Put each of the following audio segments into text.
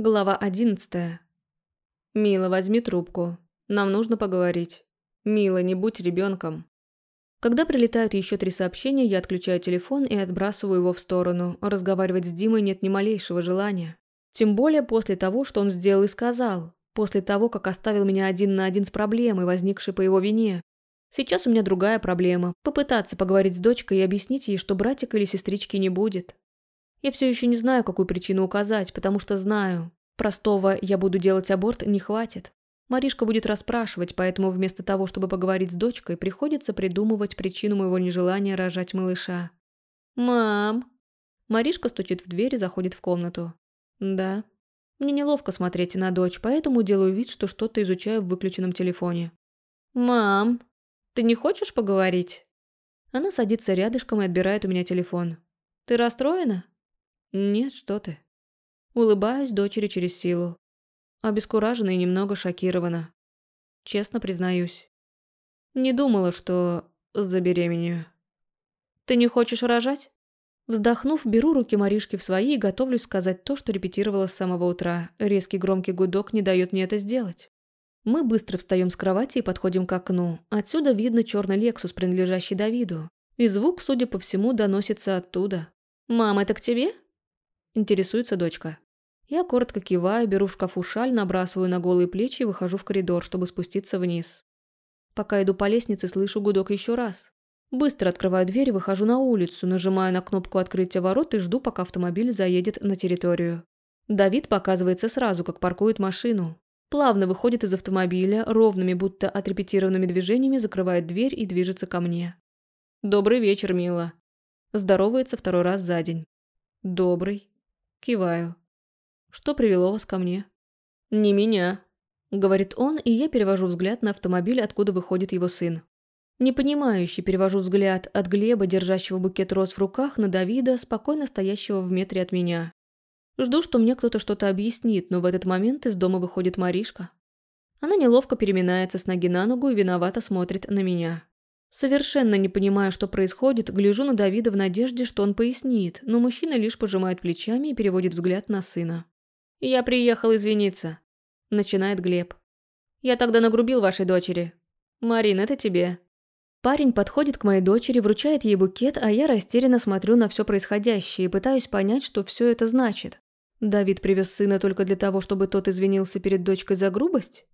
Глава одиннадцатая. «Мила, возьми трубку. Нам нужно поговорить. Мила, не будь ребенком. Когда прилетают еще три сообщения, я отключаю телефон и отбрасываю его в сторону. Разговаривать с Димой нет ни малейшего желания. Тем более после того, что он сделал и сказал. После того, как оставил меня один на один с проблемой, возникшей по его вине. Сейчас у меня другая проблема – попытаться поговорить с дочкой и объяснить ей, что братика или сестрички не будет. Я все еще не знаю, какую причину указать, потому что знаю. Простого «я буду делать аборт» не хватит. Маришка будет расспрашивать, поэтому вместо того, чтобы поговорить с дочкой, приходится придумывать причину моего нежелания рожать малыша. «Мам!» Маришка стучит в дверь и заходит в комнату. «Да». Мне неловко смотреть на дочь, поэтому делаю вид, что что-то изучаю в выключенном телефоне. «Мам, ты не хочешь поговорить?» Она садится рядышком и отбирает у меня телефон. «Ты расстроена?» «Нет, что ты». Улыбаюсь дочери через силу. Обескуражена и немного шокирована. Честно признаюсь. Не думала, что забеременею. «Ты не хочешь рожать?» Вздохнув, беру руки Маришки в свои и готовлюсь сказать то, что репетировала с самого утра. Резкий громкий гудок не дает мне это сделать. Мы быстро встаем с кровати и подходим к окну. Отсюда видно черный Лексус, принадлежащий Давиду. И звук, судя по всему, доносится оттуда. «Мам, это к тебе?» Интересуется дочка. Я коротко киваю, беру в шкафу шаль, набрасываю на голые плечи и выхожу в коридор, чтобы спуститься вниз. Пока иду по лестнице, слышу гудок еще раз. Быстро открываю дверь и выхожу на улицу, нажимаю на кнопку открытия ворот и жду, пока автомобиль заедет на территорию. Давид показывается сразу, как паркует машину. Плавно выходит из автомобиля, ровными, будто отрепетированными движениями закрывает дверь и движется ко мне. «Добрый вечер, мила». Здоровается второй раз за день. «Добрый». Киваю. «Что привело вас ко мне?» «Не меня», — говорит он, и я перевожу взгляд на автомобиль, откуда выходит его сын. Непонимающе перевожу взгляд от Глеба, держащего букет роз в руках, на Давида, спокойно стоящего в метре от меня. Жду, что мне кто-то что-то объяснит, но в этот момент из дома выходит Маришка. Она неловко переминается с ноги на ногу и виновато смотрит на меня. Совершенно не понимая, что происходит, гляжу на Давида в надежде, что он пояснит, но мужчина лишь пожимает плечами и переводит взгляд на сына. «Я приехал извиниться», – начинает Глеб. «Я тогда нагрубил вашей дочери. Марин, это тебе». Парень подходит к моей дочери, вручает ей букет, а я растерянно смотрю на все происходящее и пытаюсь понять, что все это значит. Давид привез сына только для того, чтобы тот извинился перед дочкой за грубость?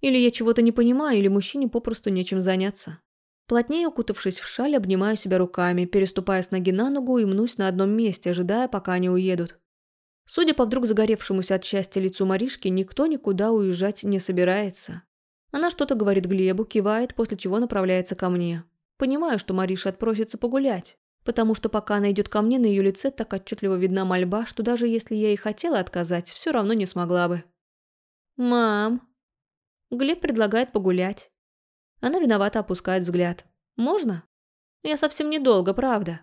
Или я чего-то не понимаю, или мужчине попросту нечем заняться? Плотнее укутавшись в шаль, обнимаю себя руками, переступая с ноги на ногу и мнусь на одном месте, ожидая, пока они уедут. Судя по вдруг загоревшемуся от счастья лицу Маришки, никто никуда уезжать не собирается. Она что-то говорит Глебу, кивает, после чего направляется ко мне. Понимаю, что Мариша отпросится погулять, потому что пока она идет ко мне, на ее лице так отчетливо видна мольба, что даже если я и хотела отказать, все равно не смогла бы. «Мам!» Глеб предлагает погулять. Она виновато опускает взгляд. «Можно?» «Я совсем недолго, правда?»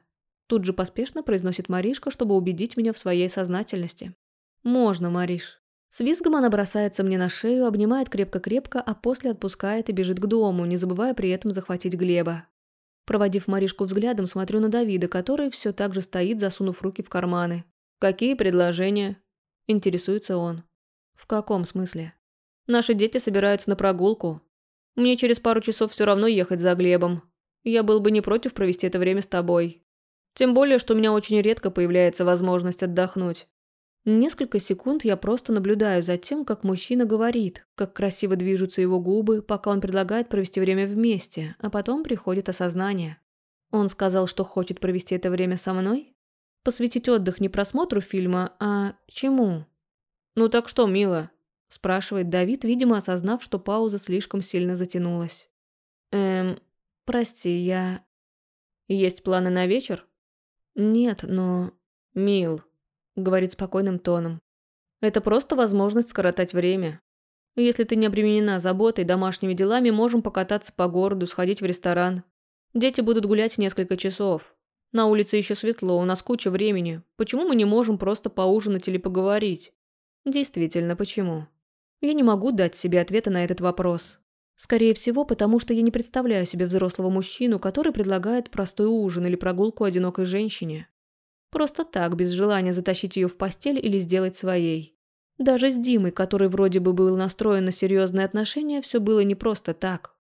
Тут же поспешно произносит Маришка, чтобы убедить меня в своей сознательности. «Можно, Мариш». С визгом она бросается мне на шею, обнимает крепко-крепко, а после отпускает и бежит к дому, не забывая при этом захватить Глеба. Проводив Маришку взглядом, смотрю на Давида, который все так же стоит, засунув руки в карманы. «Какие предложения?» – интересуется он. «В каком смысле?» «Наши дети собираются на прогулку. Мне через пару часов все равно ехать за Глебом. Я был бы не против провести это время с тобой. Тем более, что у меня очень редко появляется возможность отдохнуть. Несколько секунд я просто наблюдаю за тем, как мужчина говорит, как красиво движутся его губы, пока он предлагает провести время вместе, а потом приходит осознание. Он сказал, что хочет провести это время со мной? Посвятить отдых не просмотру фильма, а чему? «Ну так что, мила?» – спрашивает Давид, видимо, осознав, что пауза слишком сильно затянулась. «Эм, прости, я...» «Есть планы на вечер?» «Нет, но...» «Мил», — говорит спокойным тоном. «Это просто возможность скоротать время. Если ты не обременена заботой, домашними делами, можем покататься по городу, сходить в ресторан. Дети будут гулять несколько часов. На улице еще светло, у нас куча времени. Почему мы не можем просто поужинать или поговорить?» «Действительно, почему?» Я не могу дать себе ответа на этот вопрос. Скорее всего, потому что я не представляю себе взрослого мужчину, который предлагает простой ужин или прогулку одинокой женщине. Просто так, без желания затащить ее в постель или сделать своей. Даже с Димой, который вроде бы был настроен на серьезные отношения, все было не просто так.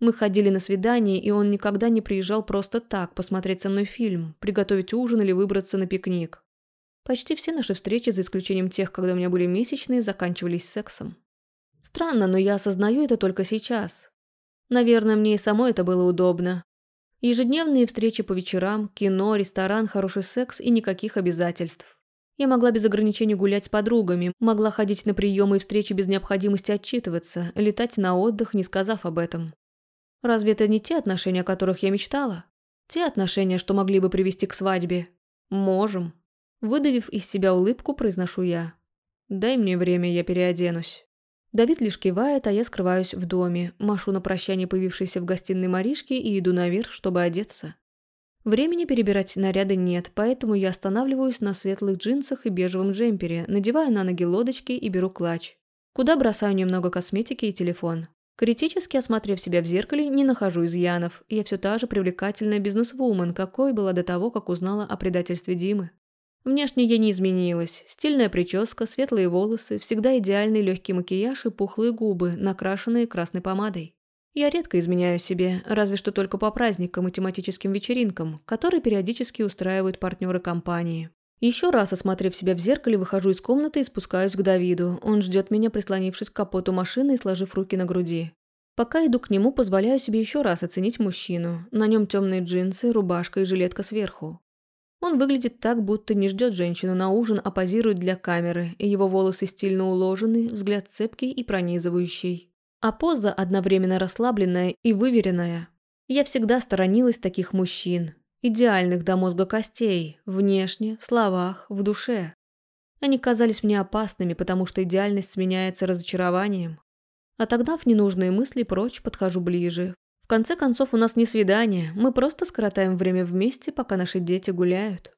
Мы ходили на свидание, и он никогда не приезжал просто так, посмотреть со мной фильм, приготовить ужин или выбраться на пикник. Почти все наши встречи, за исключением тех, когда у меня были месячные, заканчивались сексом. Странно, но я осознаю это только сейчас. Наверное, мне и самой это было удобно. Ежедневные встречи по вечерам, кино, ресторан, хороший секс и никаких обязательств. Я могла без ограничений гулять с подругами, могла ходить на приемы и встречи без необходимости отчитываться, летать на отдых, не сказав об этом. Разве это не те отношения, о которых я мечтала? Те отношения, что могли бы привести к свадьбе? Можем. Выдавив из себя улыбку, произношу я. «Дай мне время, я переоденусь». Давид лишь кивает, а я скрываюсь в доме, машу на прощание появившейся в гостиной Маришке и иду наверх, чтобы одеться. Времени перебирать наряды нет, поэтому я останавливаюсь на светлых джинсах и бежевом джемпере, надеваю на ноги лодочки и беру клатч. Куда бросаю немного косметики и телефон. Критически осмотрев себя в зеркале, не нахожу изъянов. Я все та же привлекательная бизнесвумен, какой была до того, как узнала о предательстве Димы. Внешне я не изменилась. Стильная прическа, светлые волосы, всегда идеальный легкий макияж и пухлые губы, накрашенные красной помадой. Я редко изменяю себе, разве что только по праздникам и тематическим вечеринкам, которые периодически устраивают партнеры компании. Еще раз осмотрев себя в зеркале, выхожу из комнаты и спускаюсь к Давиду. Он ждет меня, прислонившись к капоту машины и сложив руки на груди. Пока иду к нему, позволяю себе еще раз оценить мужчину. На нем темные джинсы, рубашка и жилетка сверху. Он выглядит так, будто не ждет женщину на ужин, а позирует для камеры, и его волосы стильно уложены, взгляд цепкий и пронизывающий. А поза одновременно расслабленная и выверенная. Я всегда сторонилась таких мужчин, идеальных до мозга костей, внешне, в словах, в душе. Они казались мне опасными, потому что идеальность сменяется разочарованием. Отогнав ненужные мысли прочь, подхожу ближе, в конце концов, у нас не свидание, мы просто скоротаем время вместе, пока наши дети гуляют.